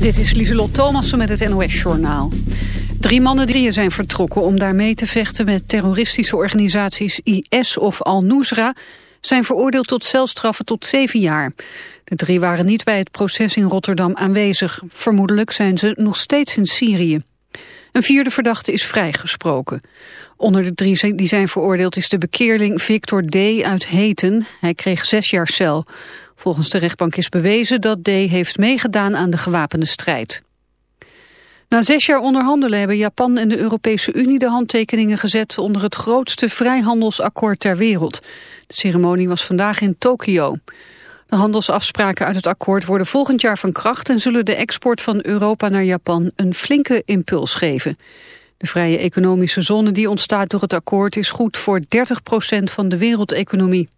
Dit is Lieselot Thomassen met het NOS-journaal. Drie mannen drieën zijn vertrokken om daar mee te vechten met terroristische organisaties IS of Al-Nusra... zijn veroordeeld tot celstraffen tot zeven jaar. De drie waren niet bij het proces in Rotterdam aanwezig. Vermoedelijk zijn ze nog steeds in Syrië. Een vierde verdachte is vrijgesproken. Onder de drie die zijn veroordeeld is de bekeerling Victor D. uit Heten. Hij kreeg zes jaar cel. Volgens de rechtbank is bewezen dat D. heeft meegedaan aan de gewapende strijd. Na zes jaar onderhandelen hebben Japan en de Europese Unie de handtekeningen gezet onder het grootste vrijhandelsakkoord ter wereld. De ceremonie was vandaag in Tokio. De handelsafspraken uit het akkoord worden volgend jaar van kracht en zullen de export van Europa naar Japan een flinke impuls geven. De vrije economische zone die ontstaat door het akkoord is goed voor 30% van de wereldeconomie.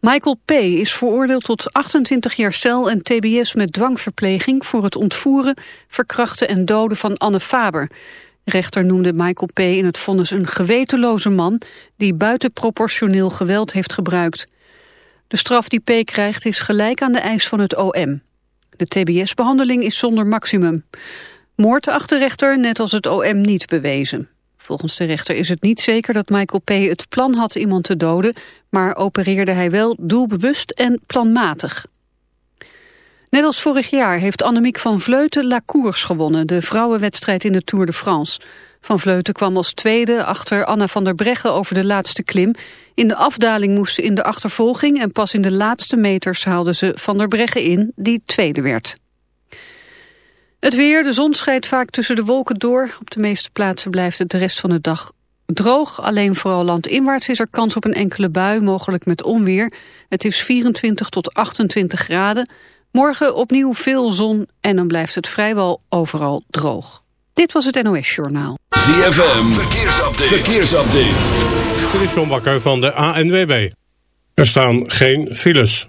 Michael P. is veroordeeld tot 28 jaar cel en tbs met dwangverpleging voor het ontvoeren, verkrachten en doden van Anne Faber. Rechter noemde Michael P. in het vonnis een gewetenloze man die buitenproportioneel geweld heeft gebruikt. De straf die P. krijgt is gelijk aan de eis van het OM. De tbs-behandeling is zonder maximum. Moord achter de rechter, net als het OM, niet bewezen. Volgens de rechter is het niet zeker dat Michael P. het plan had iemand te doden, maar opereerde hij wel doelbewust en planmatig. Net als vorig jaar heeft Annemiek van Vleuten La Course gewonnen, de vrouwenwedstrijd in de Tour de France. Van Vleuten kwam als tweede achter Anna van der Breggen over de laatste klim. In de afdaling moest ze in de achtervolging en pas in de laatste meters haalde ze van der Breggen in, die tweede werd. Het weer, de zon schijnt vaak tussen de wolken door. Op de meeste plaatsen blijft het de rest van de dag droog. Alleen vooral landinwaarts is er kans op een enkele bui, mogelijk met onweer. Het is 24 tot 28 graden. Morgen opnieuw veel zon en dan blijft het vrijwel overal droog. Dit was het NOS Journaal. ZFM, verkeersupdate. verkeersupdate. Dit is John Bakker van de ANWB. Er staan geen files.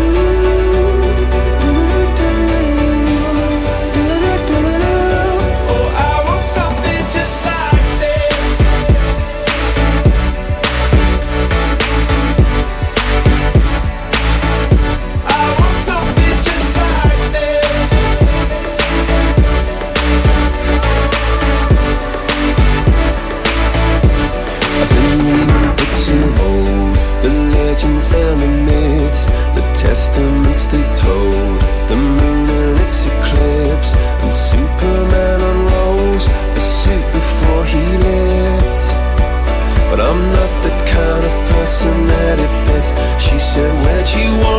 said, Where'd you wanna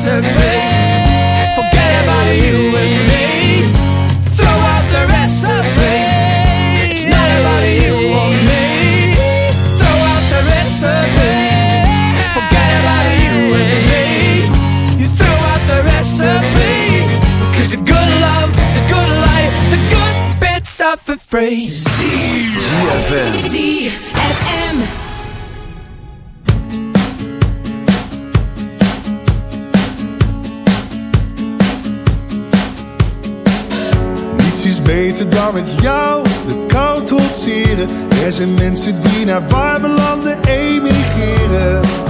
us and me. Forget about you and me. Throw out the recipe. It's not about you or me. Throw out the recipe. Forget about you and me. You throw out the the good love, the good life, the good bits. ZFM. ZFM. ga met jou de kou trotseren. Er zijn mensen die naar warme landen emigreren.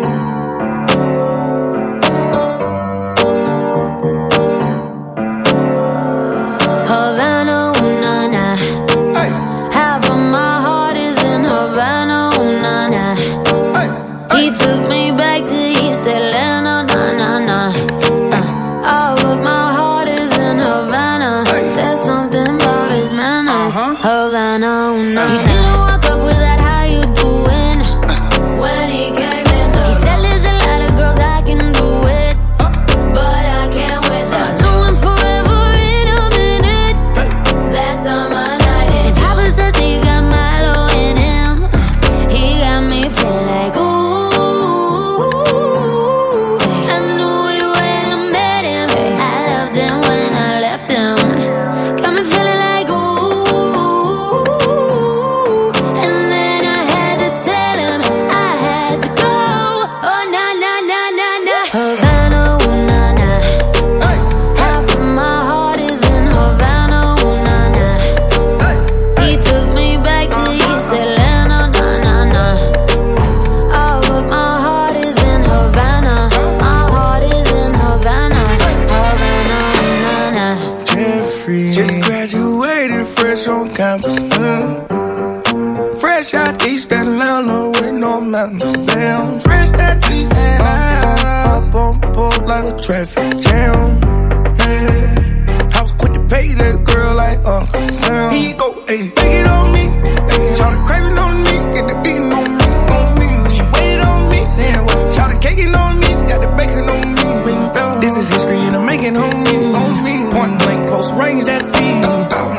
most range that feed.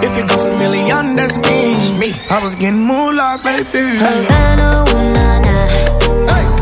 If it goes a million, that's me. me. I was getting moolah, baby. Havana, ooh, nah, nah. Hey.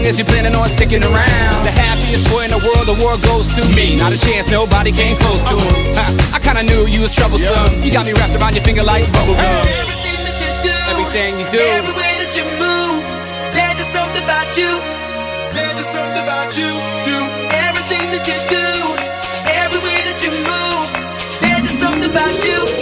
long as you're planning on sticking around. The happiest boy in the world, the world goes to me. Not a chance, nobody came close to him. I, I kinda knew you was troublesome. Yeah. You got me wrapped around your finger like bubblegum. Everything that you do, everything you do, every way that you move, there's just something about you. There's just something about you. Do everything that you do, every way that you move, there's just something about you.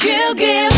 she'll give